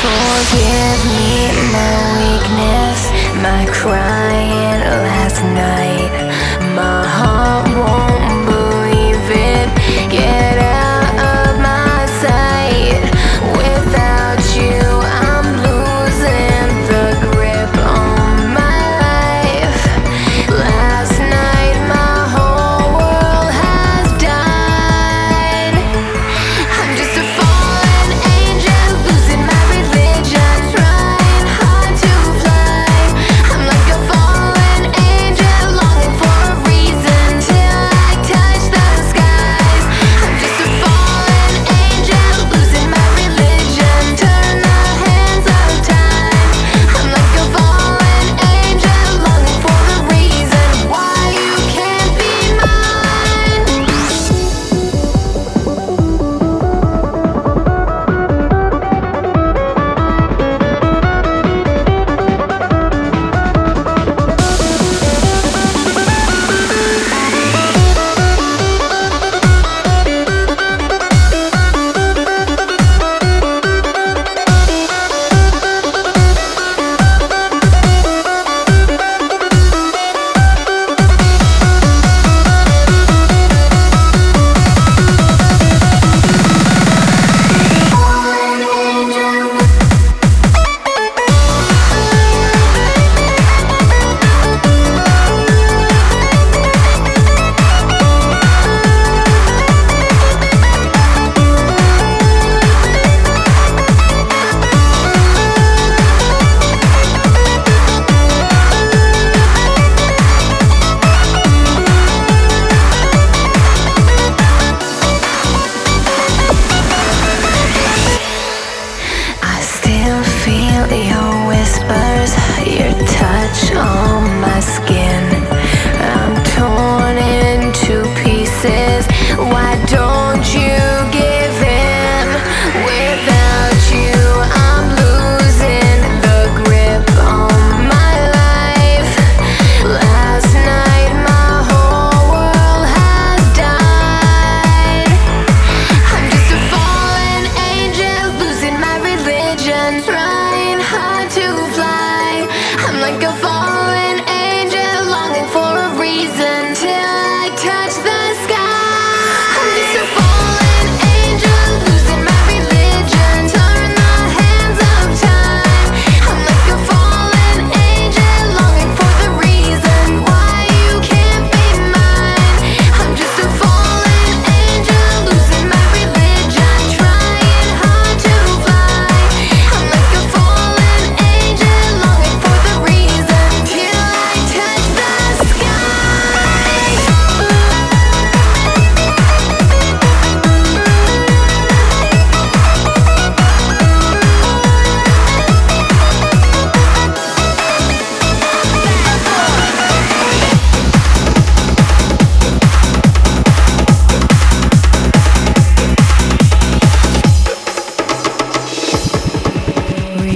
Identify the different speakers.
Speaker 1: Forgive me.